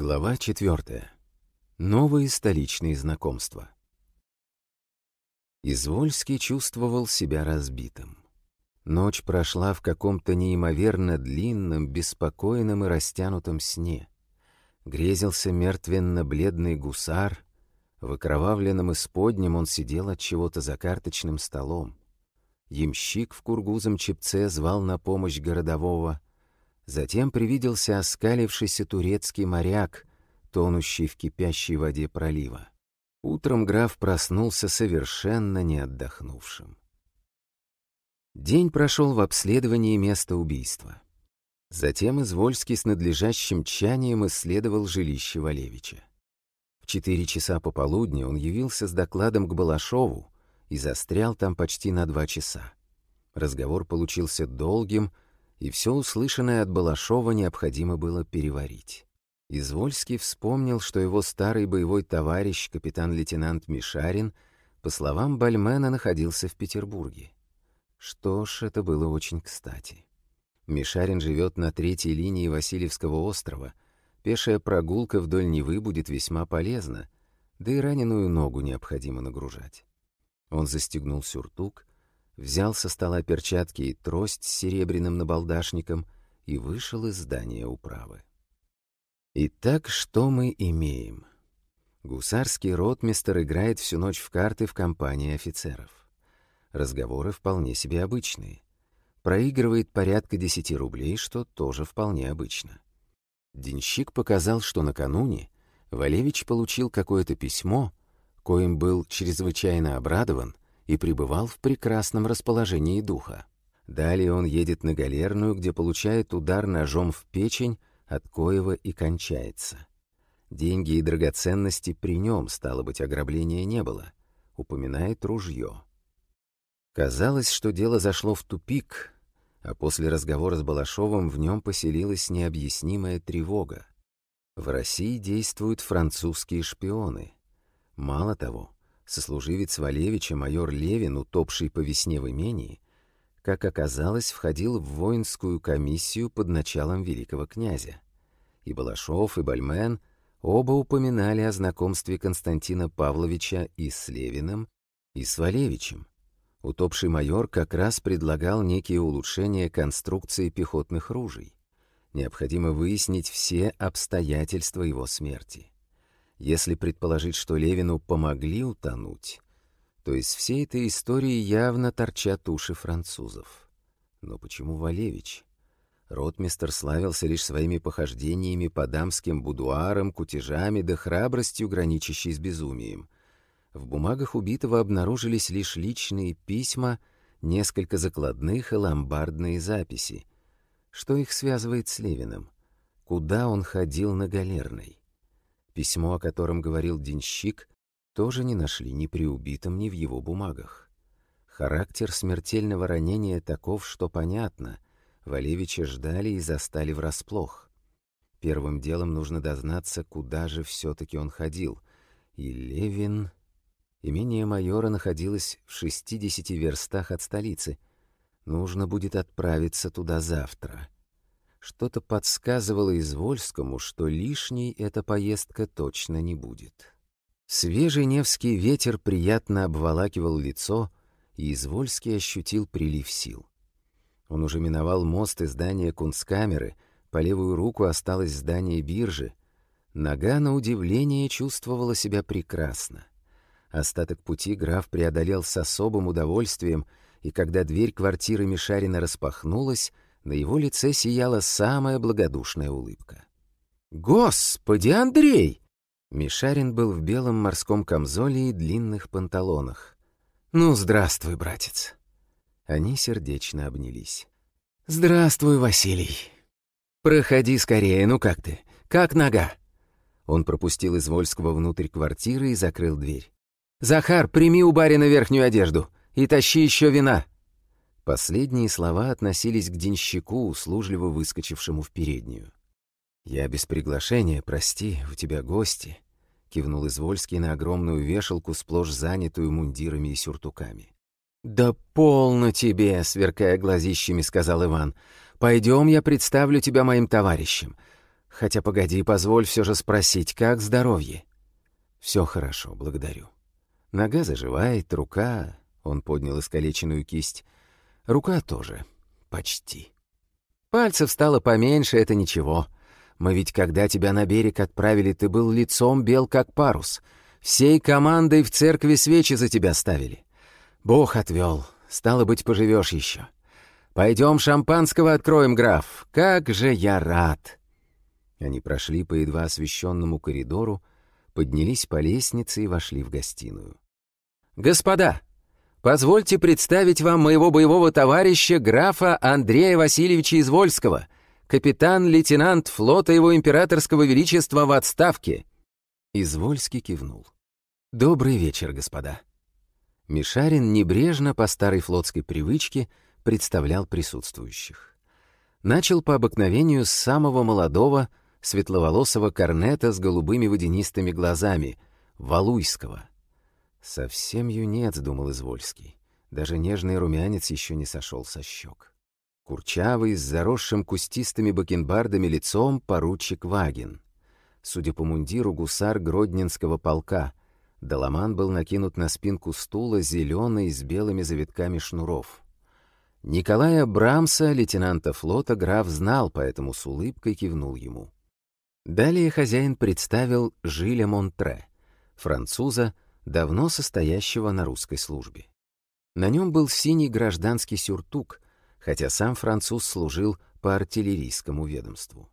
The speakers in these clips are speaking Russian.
Глава 4. Новые столичные знакомства. Извольский чувствовал себя разбитым. Ночь прошла в каком-то неимоверно длинном, беспокойном и растянутом сне. Грезился мертвенно-бледный гусар. В окровавленном исподнем он сидел от чего-то за карточным столом. Ямщик в кургузом чепце звал на помощь городового — Затем привиделся оскалившийся турецкий моряк, тонущий в кипящей воде пролива. Утром граф проснулся совершенно не отдохнувшим. День прошел в обследовании места убийства. Затем Извольский с надлежащим тщанием исследовал жилище Валевича. В четыре часа пополудни он явился с докладом к Балашову и застрял там почти на два часа. Разговор получился долгим, и все услышанное от Балашова необходимо было переварить. Извольский вспомнил, что его старый боевой товарищ, капитан-лейтенант Мишарин, по словам Бальмена, находился в Петербурге. Что ж, это было очень кстати. Мишарин живет на третьей линии Васильевского острова. Пешая прогулка вдоль Невы будет весьма полезна, да и раненую ногу необходимо нагружать. Он застегнул сюртук, взял со стола перчатки и трость с серебряным набалдашником и вышел из здания управы. Итак, что мы имеем? Гусарский ротмистер играет всю ночь в карты в компании офицеров. Разговоры вполне себе обычные. Проигрывает порядка 10 рублей, что тоже вполне обычно. Денщик показал, что накануне Валевич получил какое-то письмо, коим был чрезвычайно обрадован, и пребывал в прекрасном расположении духа. Далее он едет на галерную, где получает удар ножом в печень, от коего и кончается. Деньги и драгоценности при нем, стало быть, ограбления не было. Упоминает ружье. Казалось, что дело зашло в тупик, а после разговора с Балашовым в нем поселилась необъяснимая тревога. В России действуют французские шпионы. Мало того, Сослуживец Валевича, майор Левин, утопший по весне в имении, как оказалось, входил в воинскую комиссию под началом великого князя. И Балашов, и Бальмен оба упоминали о знакомстве Константина Павловича и с Левиным, и с Валевичем. Утопший майор как раз предлагал некие улучшения конструкции пехотных ружей. Необходимо выяснить все обстоятельства его смерти. Если предположить, что Левину помогли утонуть, то из всей этой истории явно торчат уши французов. Но почему Валевич? Ротмистер славился лишь своими похождениями по дамским будуарам, кутежами да храбростью, граничащей с безумием. В бумагах убитого обнаружились лишь личные письма, несколько закладных и ломбардные записи. Что их связывает с Левиным? Куда он ходил на галерной? Письмо, о котором говорил денщик, тоже не нашли ни при убитом, ни в его бумагах. Характер смертельного ранения таков, что понятно. Валевича ждали и застали врасплох. Первым делом нужно дознаться, куда же все-таки он ходил. И Левин... Имение майора находилось в 60 верстах от столицы. Нужно будет отправиться туда завтра. Что-то подсказывало Извольскому, что лишней эта поездка точно не будет. Свежий Невский ветер приятно обволакивал лицо, и Извольский ощутил прилив сил. Он уже миновал мост и здание кунсткамеры, по левую руку осталось здание биржи. Нога, на удивление, чувствовала себя прекрасно. Остаток пути граф преодолел с особым удовольствием, и когда дверь квартиры Мишарина распахнулась, на его лице сияла самая благодушная улыбка. «Господи, Андрей!» Мишарин был в белом морском камзоле и длинных панталонах. «Ну, здравствуй, братец!» Они сердечно обнялись. «Здравствуй, Василий!» «Проходи скорее, ну как ты? Как нога?» Он пропустил Извольского внутрь квартиры и закрыл дверь. «Захар, прими у барина верхнюю одежду и тащи еще вина!» Последние слова относились к денщику, услужливо выскочившему в переднюю. «Я без приглашения, прости, у тебя гости», — кивнул Извольский на огромную вешалку, сплошь занятую мундирами и сюртуками. «Да полно тебе!» — сверкая глазищами, сказал Иван. «Пойдем, я представлю тебя моим товарищам. Хотя погоди, позволь все же спросить, как здоровье? Все хорошо, благодарю. Нога заживает, рука... Он поднял искалеченную кисть. Рука тоже. Почти. Пальцев стало поменьше, это ничего. Мы ведь, когда тебя на берег отправили, ты был лицом бел как парус. Всей командой в церкви свечи за тебя ставили. Бог отвел. Стало быть, поживешь еще. Пойдем шампанского откроем, граф. Как же я рад!» Они прошли по едва освещенному коридору, поднялись по лестнице и вошли в гостиную. «Господа, позвольте представить вам моего боевого товарища графа Андрея Васильевича Извольского, капитан-лейтенант флота его императорского величества в отставке». Извольский кивнул. «Добрый вечер, господа». Мишарин небрежно по старой флотской привычке представлял присутствующих. Начал по обыкновению с самого молодого, светловолосого корнета с голубыми водянистыми глазами, Валуйского. «Совсем юнец», — думал Извольский. Даже нежный румянец еще не сошел со щек. Курчавый, с заросшим кустистыми бакенбардами лицом поручик Вагин. Судя по мундиру, гусар Гродненского полка, Доломан был накинут на спинку стула зеленый с белыми завитками шнуров. Николая Брамса, лейтенанта флота, граф знал, поэтому с улыбкой кивнул ему. Далее хозяин представил Жиля Монтре, француза, давно состоящего на русской службе. На нем был синий гражданский сюртук, хотя сам француз служил по артиллерийскому ведомству.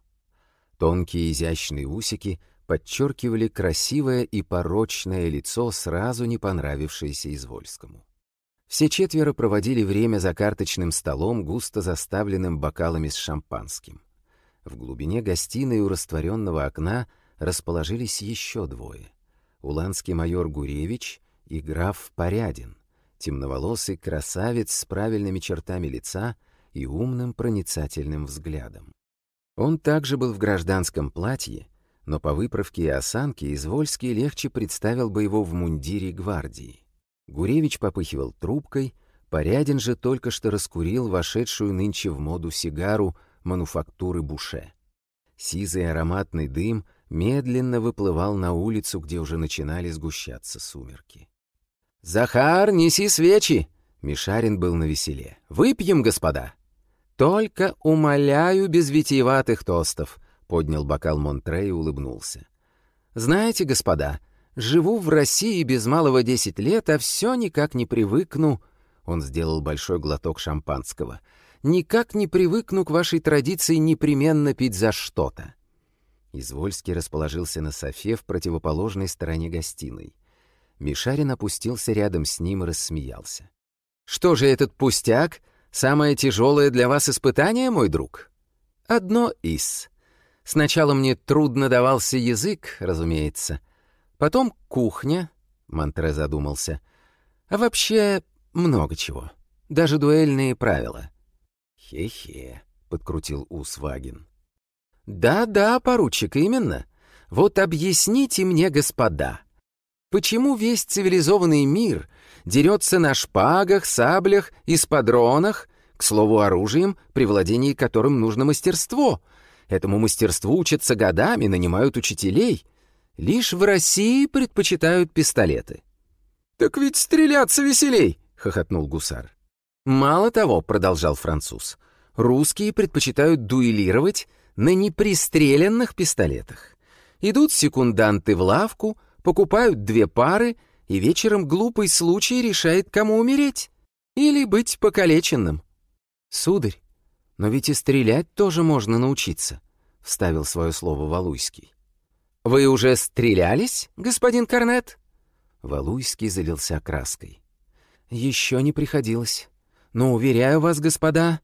Тонкие изящные усики — подчеркивали красивое и порочное лицо, сразу не понравившееся Извольскому. Все четверо проводили время за карточным столом, густо заставленным бокалами с шампанским. В глубине гостиной у растворенного окна расположились еще двое. Уланский майор Гуревич и граф Порядин, темноволосый красавец с правильными чертами лица и умным проницательным взглядом. Он также был в гражданском платье, но по выправке и осанке Извольский легче представил бы его в мундире гвардии. Гуревич попыхивал трубкой, Порядин же только что раскурил вошедшую нынче в моду сигару мануфактуры Буше. Сизый ароматный дым медленно выплывал на улицу, где уже начинали сгущаться сумерки. «Захар, неси свечи!» Мишарин был навеселе. «Выпьем, господа!» «Только умоляю без витиеватых тостов. Поднял бокал Монтре и улыбнулся. «Знаете, господа, живу в России без малого десять лет, а все никак не привыкну...» Он сделал большой глоток шампанского. «Никак не привыкну к вашей традиции непременно пить за что-то». Извольский расположился на софе в противоположной стороне гостиной. Мишарин опустился рядом с ним и рассмеялся. «Что же этот пустяк? Самое тяжелое для вас испытание, мой друг?» «Одно из. Сначала мне трудно давался язык, разумеется. Потом кухня, Монтре задумался. А вообще много чего. Даже дуэльные правила. «Хе-хе», — подкрутил ус Вагин. «Да-да, поручик, именно. Вот объясните мне, господа, почему весь цивилизованный мир дерется на шпагах, саблях и спадронах, к слову, оружием, при владении которым нужно мастерство, Этому мастерству учатся годами, нанимают учителей. Лишь в России предпочитают пистолеты. «Так ведь стреляться веселей!» — хохотнул гусар. «Мало того», — продолжал француз, — «русские предпочитают дуэлировать на непристреленных пистолетах. Идут секунданты в лавку, покупают две пары, и вечером глупый случай решает, кому умереть. Или быть покалеченным. Сударь, но ведь и стрелять тоже можно научиться, вставил свое слово Валуйский. Вы уже стрелялись, господин Корнет? Валуйский залился краской. Еще не приходилось. Но уверяю вас, господа,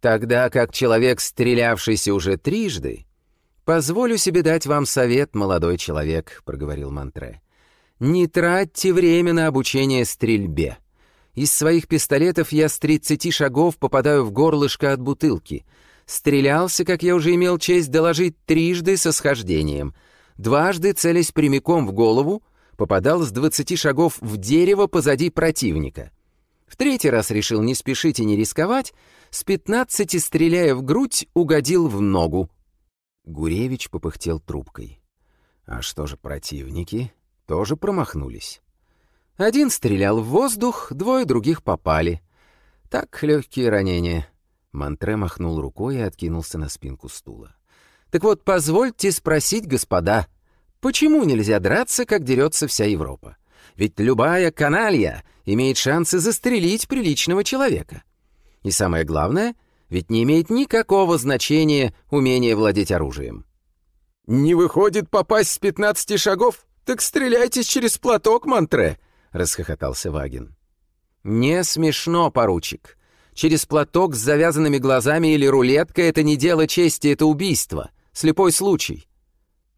тогда как человек, стрелявшийся уже трижды, позволю себе дать вам совет, молодой человек, проговорил Монтре. Не тратьте время на обучение стрельбе. Из своих пистолетов я с 30 шагов попадаю в горлышко от бутылки. Стрелялся, как я уже имел честь доложить, трижды со схождением. Дважды, целясь прямиком в голову, попадал с 20 шагов в дерево позади противника. В третий раз решил не спешить и не рисковать, с 15 стреляя в грудь, угодил в ногу. Гуревич попыхтел трубкой. А что же противники? Тоже промахнулись. Один стрелял в воздух, двое других попали. Так, легкие ранения. Монтре махнул рукой и откинулся на спинку стула. «Так вот, позвольте спросить, господа, почему нельзя драться, как дерется вся Европа? Ведь любая каналья имеет шансы застрелить приличного человека. И самое главное, ведь не имеет никакого значения умение владеть оружием. «Не выходит попасть с пятнадцати шагов? Так стреляйтесь через платок, Монтре!» — расхохотался Вагин. «Не смешно, поручик. Через платок с завязанными глазами или рулеткой — это не дело чести, это убийство. Слепой случай.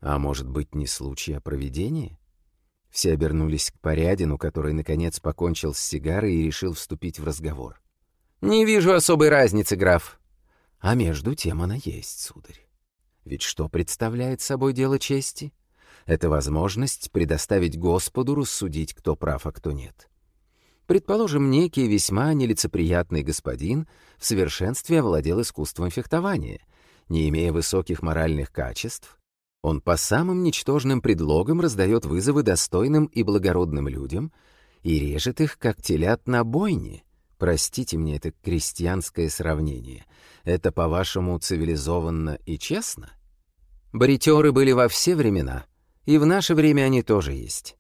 А может быть, не случай, а провидение? Все обернулись к Порядину, который, наконец, покончил с сигарой и решил вступить в разговор. «Не вижу особой разницы, граф». «А между тем она есть, сударь. Ведь что представляет собой дело чести? Это возможность предоставить Господу рассудить, кто прав, а кто нет. Предположим, некий весьма нелицеприятный господин в совершенстве овладел искусством фехтования. Не имея высоких моральных качеств, он по самым ничтожным предлогам раздает вызовы достойным и благородным людям и режет их, как телят на бойне. Простите мне это крестьянское сравнение. Это, по-вашему, цивилизованно и честно? Бритеры были во все времена, и в наше время они тоже есть.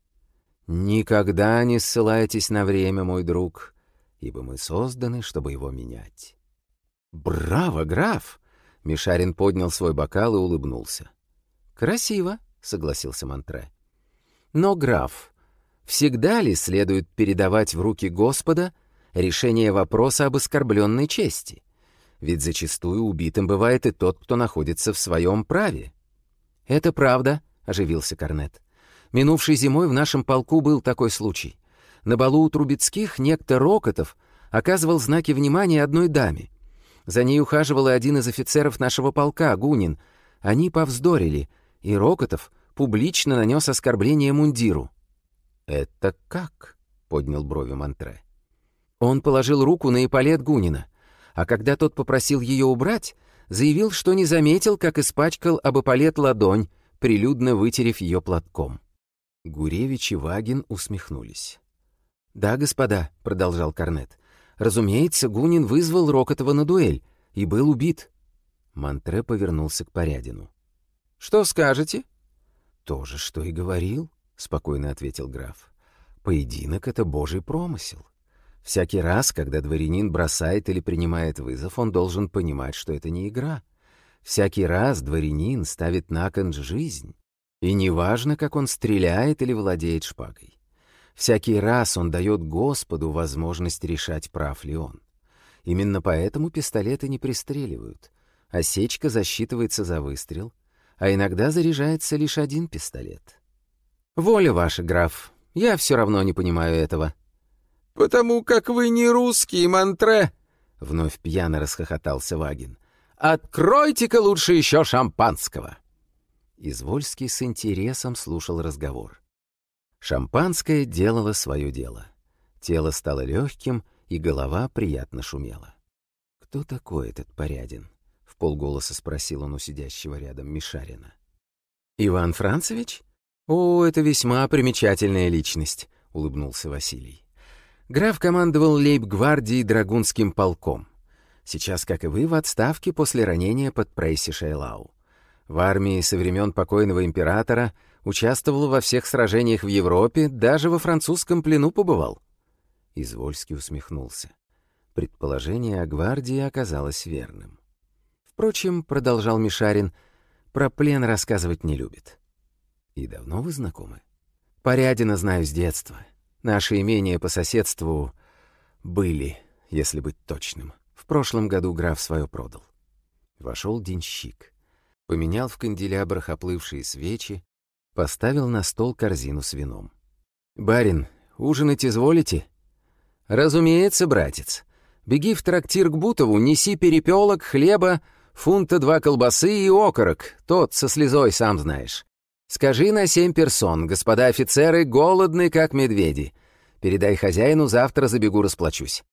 «Никогда не ссылайтесь на время, мой друг, ибо мы созданы, чтобы его менять». «Браво, граф!» — Мишарин поднял свой бокал и улыбнулся. «Красиво», — согласился Монтре. «Но, граф, всегда ли следует передавать в руки Господа решение вопроса об оскорбленной чести? Ведь зачастую убитым бывает и тот, кто находится в своем праве». «Это правда», — оживился Корнет. Минувшей зимой в нашем полку был такой случай. На балу у Трубецких некто Рокотов оказывал знаки внимания одной даме. За ней ухаживал и один из офицеров нашего полка, Гунин. Они повздорили, и Рокотов публично нанес оскорбление мундиру. «Это как?» — поднял брови Монтре. Он положил руку на эполет Гунина, а когда тот попросил ее убрать, заявил, что не заметил, как испачкал об эполет ладонь, прилюдно вытерев ее платком. Гуревич и Вагин усмехнулись. «Да, господа», — продолжал Корнет, — «разумеется, Гунин вызвал Рокотова на дуэль и был убит». Монтре повернулся к Порядину. «Что скажете?» «То же, что и говорил», — спокойно ответил граф. «Поединок — это божий промысел. Всякий раз, когда дворянин бросает или принимает вызов, он должен понимать, что это не игра. Всякий раз дворянин ставит на кон жизнь. И неважно, как он стреляет или владеет шпагой. Всякий раз он дает Господу возможность решать, прав ли он. Именно поэтому пистолеты не пристреливают. Осечка засчитывается за выстрел, а иногда заряжается лишь один пистолет. «Воля ваша, граф, я все равно не понимаю этого». «Потому как вы не русский, Монтре!» — вновь пьяно расхохотался Вагин. «Откройте-ка лучше еще шампанского!» Извольский с интересом слушал разговор. Шампанское делало свое дело. Тело стало легким, и голова приятно шумела. «Кто такой этот Порядин?» — в полголоса спросил он у сидящего рядом Мишарина. «Иван Францевич? О, это весьма примечательная личность», — улыбнулся Василий. Граф командовал лейб-гвардией Драгунским полком. Сейчас, как и вы, в отставке после ранения под Прейси-Шейлау. В армии со времен покойного императора участвовал во всех сражениях в Европе, даже во французском плену побывал. Извольский усмехнулся. Предположение о гвардии оказалось верным. Впрочем, продолжал Мишарин, про плен рассказывать не любит. И давно вы знакомы? Порядина знаю с детства. Наши имения по соседству были, если быть точным. В прошлом году граф свое продал. Вошел денщик поменял в канделябрах оплывшие свечи, поставил на стол корзину с вином. «Барин, ужинать изволите?» «Разумеется, братец. Беги в трактир к Бутову, неси перепелок, хлеба, фунта два колбасы и окорок, тот со слезой, сам знаешь. Скажи на семь персон, господа офицеры голодны, как медведи. Передай хозяину, завтра забегу расплачусь».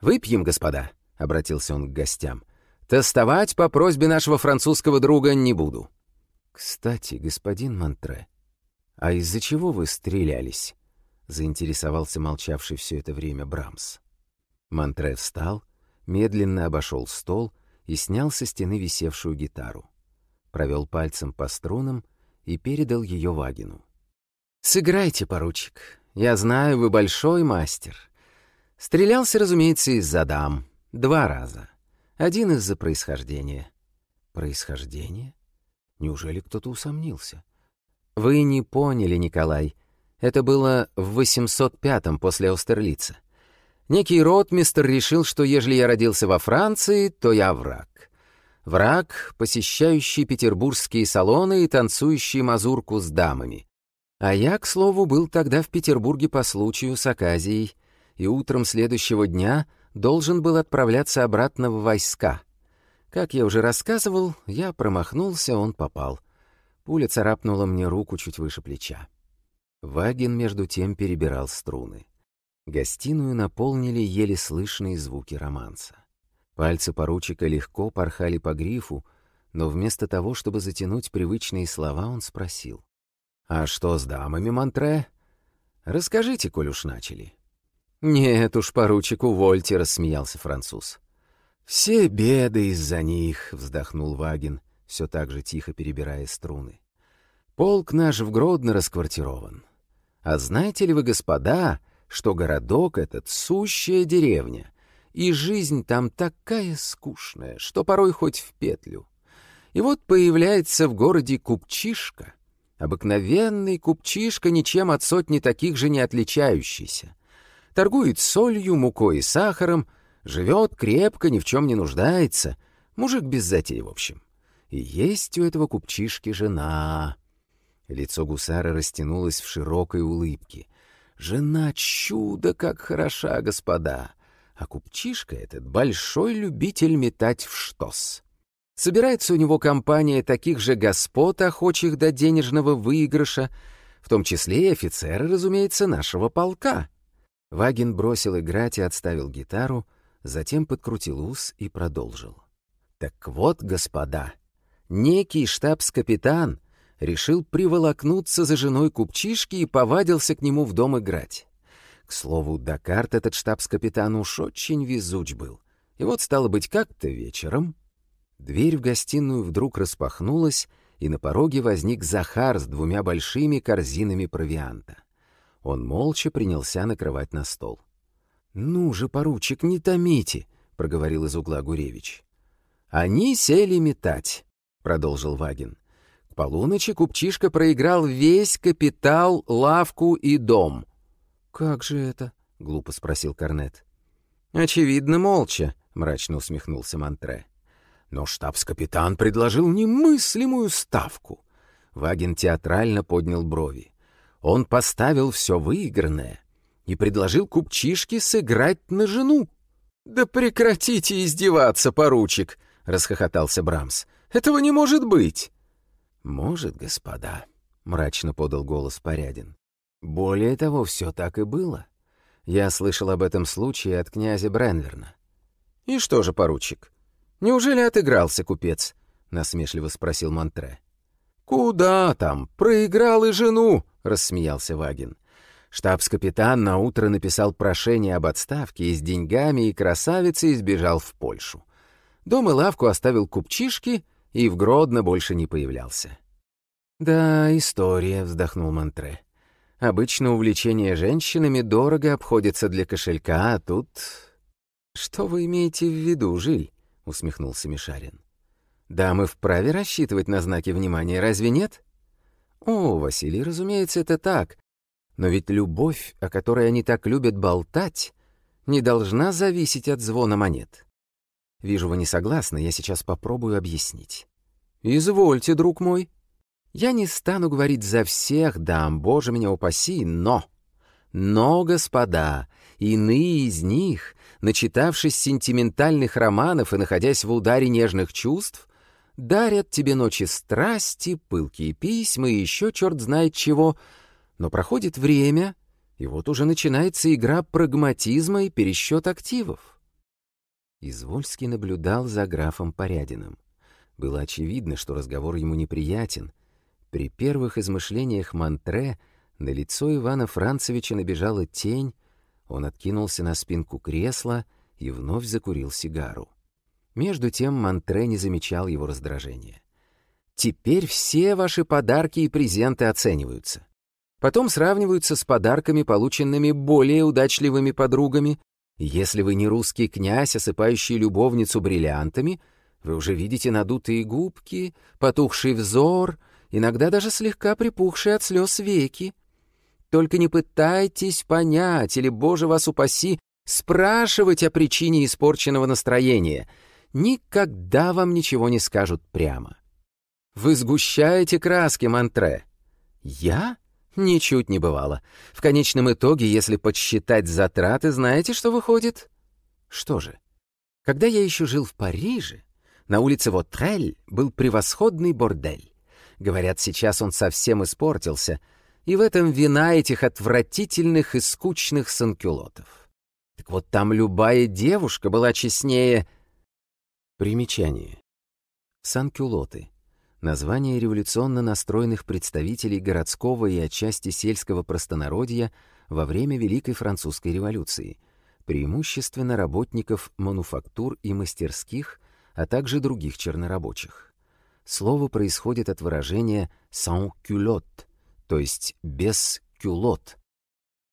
«Выпьем, господа», — обратился он к гостям. Тестовать по просьбе нашего французского друга не буду». «Кстати, господин Монтре, а из-за чего вы стрелялись?» — заинтересовался молчавший все это время Брамс. Монтре встал, медленно обошел стол и снял со стены висевшую гитару. Провел пальцем по струнам и передал ее Вагину. «Сыграйте, поручик. Я знаю, вы большой мастер. Стрелялся, разумеется, из-за дам. Два раза. Один из-за происхождения». «Происхождение? Неужели кто-то усомнился?» «Вы не поняли, Николай. Это было в 805-м после Аустерлица. Некий ротмистр решил, что ежели я родился во Франции, то я враг. Враг, посещающий петербургские салоны и танцующий мазурку с дамами. А я, к слову, был тогда в Петербурге по случаю с Аказией, и утром следующего дня должен был отправляться обратно в войска. Как я уже рассказывал, я промахнулся, он попал. Пуля царапнула мне руку чуть выше плеча. Вагин между тем перебирал струны. Гостиную наполнили еле слышные звуки романса. Пальцы поручика легко порхали по грифу, но вместо того, чтобы затянуть привычные слова, он спросил. «А что с дамами, Монтре? Расскажите, коль уж начали». «Нет уж, поручик, увольте», — рассмеялся француз. «Все беды из-за них», — вздохнул Вагин, все так же тихо перебирая струны. «Полк наш в Гродно расквартирован. А знаете ли вы, господа, что городок этот — сущая деревня, и жизнь там такая скучная, что порой хоть в петлю. И вот появляется в городе купчишка, обыкновенный купчишка, ничем от сотни таких же не отличающийся. Торгует солью, мукой и сахаром, живет крепко, ни в чем не нуждается, мужик без затей, в общем. И есть у этого купчишки жена. Лицо гусара растянулось в широкой улыбке. Жена чудо как хороша, господа. А купчишка этот большой любитель метать в штос. Собирается у него компания таких же господ, охочих до денежного выигрыша, в том числе и офицеры, разумеется, нашего полка. Вагин бросил играть и отставил гитару, затем подкрутил ус и продолжил. «Так вот, господа, некий штабс-капитан — решил приволокнуться за женой купчишки и повадился к нему в дом играть. К слову, Дакарт этот штабс-капитан уж очень везуч был. И вот, стало быть, как-то вечером... Дверь в гостиную вдруг распахнулась, и на пороге возник Захар с двумя большими корзинами провианта. Он молча принялся накрывать на стол. «Ну же, поручик, не томите!» — проговорил из угла Гуревич. «Они сели метать», — продолжил Вагин полуночи купчишка проиграл весь капитал, лавку и дом. «Как же это?» — глупо спросил Корнет. «Очевидно, молча», — мрачно усмехнулся Монтре. Но штабс-капитан предложил немыслимую ставку. Вагин театрально поднял брови. Он поставил все выигранное и предложил купчишке сыграть на жену. «Да прекратите издеваться, поручик!» — расхохотался Брамс. «Этого не может быть!» «Может, господа», — мрачно подал голос Порядин. «Более того, все так и было. Я слышал об этом случае от князя Бренверна». «И что же, поручик, неужели отыгрался купец?» — насмешливо спросил Монтре. «Куда там? Проиграл и жену!» — рассмеялся Вагин. Штабс-капитан наутро написал прошение об отставке и с деньгами и красавицей сбежал в Польшу. Дом и лавку оставил купчишки — и в Гродно больше не появлялся. «Да, история», — вздохнул Монтре. «Обычно увлечение женщинами дорого обходится для кошелька, а тут...» «Что вы имеете в виду, Жиль?» — усмехнулся Мишарин. «Да, мы вправе рассчитывать на знаки внимания, разве нет?» «О, Василий, разумеется, это так. Но ведь любовь, о которой они так любят болтать, не должна зависеть от звона монет. Вижу, вы не согласны, я сейчас попробую объяснить. Извольте, друг мой. Я не стану говорить за всех дам, боже меня упаси, но... Но, господа, иные из них, начитавшись сентиментальных романов и находясь в ударе нежных чувств, дарят тебе ночи страсти, пылкие письма и еще черт знает чего, но проходит время, и вот уже начинается игра прагматизма и пересчет активов. Извольский наблюдал за графом Порядиным. Было очевидно, что разговор ему неприятен. При первых измышлениях Монтре на лицо Ивана Францевича набежала тень, он откинулся на спинку кресла и вновь закурил сигару. Между тем Монтре не замечал его раздражения. «Теперь все ваши подарки и презенты оцениваются. Потом сравниваются с подарками, полученными более удачливыми подругами. Если вы не русский князь, осыпающий любовницу бриллиантами, вы уже видите надутые губки, потухший взор, иногда даже слегка припухшие от слез веки. Только не пытайтесь понять, или, боже вас упаси, спрашивать о причине испорченного настроения. Никогда вам ничего не скажут прямо. Вы сгущаете краски, Монтре. Я? Ничуть не бывало. В конечном итоге, если подсчитать затраты, знаете, что выходит? Что же? Когда я еще жил в Париже, на улице Вотрель был превосходный бордель. Говорят, сейчас он совсем испортился — и в этом вина этих отвратительных и скучных санкюлотов. Так вот там любая девушка была честнее... Примечание. Санкюлоты. Название революционно настроенных представителей городского и отчасти сельского простонародья во время Великой Французской революции, преимущественно работников мануфактур и мастерских, а также других чернорабочих. Слово происходит от выражения «sans culotte», то есть без кюлот.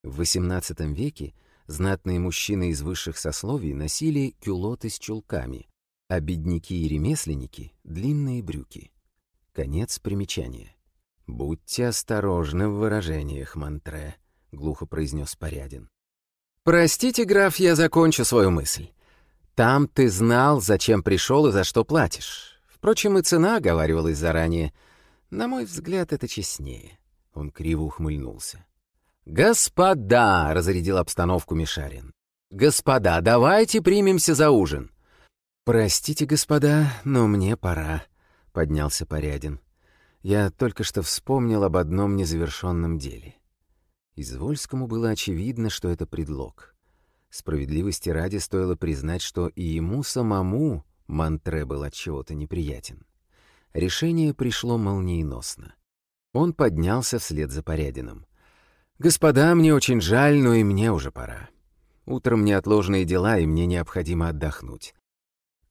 В XVIII веке знатные мужчины из высших сословий носили кюлоты с чулками, а бедняки и ремесленники — длинные брюки. Конец примечания. «Будьте осторожны в выражениях, Монтре», — глухо произнес Порядин. «Простите, граф, я закончу свою мысль. Там ты знал, зачем пришел и за что платишь. Впрочем, и цена оговаривалась заранее. На мой взгляд, это честнее. Он криво ухмыльнулся. «Господа!» — разрядил обстановку Мишарин. «Господа, давайте примемся за ужин!» «Простите, господа, но мне пора», — поднялся Порядин. «Я только что вспомнил об одном незавершенном деле». Извольскому было очевидно, что это предлог. Справедливости ради стоило признать, что и ему самому Монтре был от чего-то неприятен. Решение пришло молниеносно. Он поднялся вслед за Порядиным. «Господа, мне очень жаль, но и мне уже пора. Утром неотложные дела, и мне необходимо отдохнуть».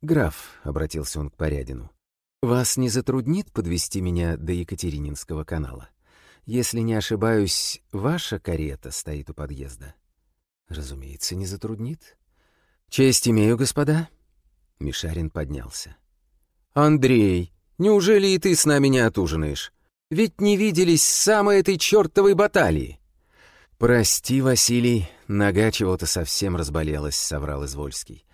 «Граф», — обратился он к Порядину, — «вас не затруднит подвести меня до Екатерининского канала? Если не ошибаюсь, ваша карета стоит у подъезда». «Разумеется, не затруднит». «Честь имею, господа». Мишарин поднялся. «Андрей, неужели и ты с нами не отужинаешь? Ведь не виделись с самой этой чертовой баталии. «Прости, Василий, нога чего-то совсем разболелась», — соврал Извольский.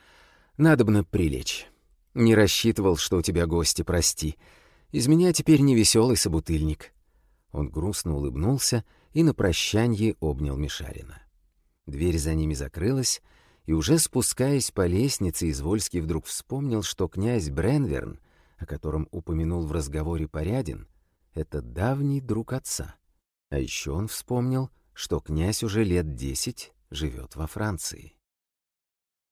«Надобно прилечь. Не рассчитывал, что у тебя гости, прости. Из меня теперь не веселый собутыльник». Он грустно улыбнулся и на прощанье обнял Мишарина. Дверь за ними закрылась, и уже спускаясь по лестнице, Извольский вдруг вспомнил, что князь Бренверн, о котором упомянул в разговоре Порядин, это давний друг отца. А еще он вспомнил, что князь уже лет десять живет во Франции.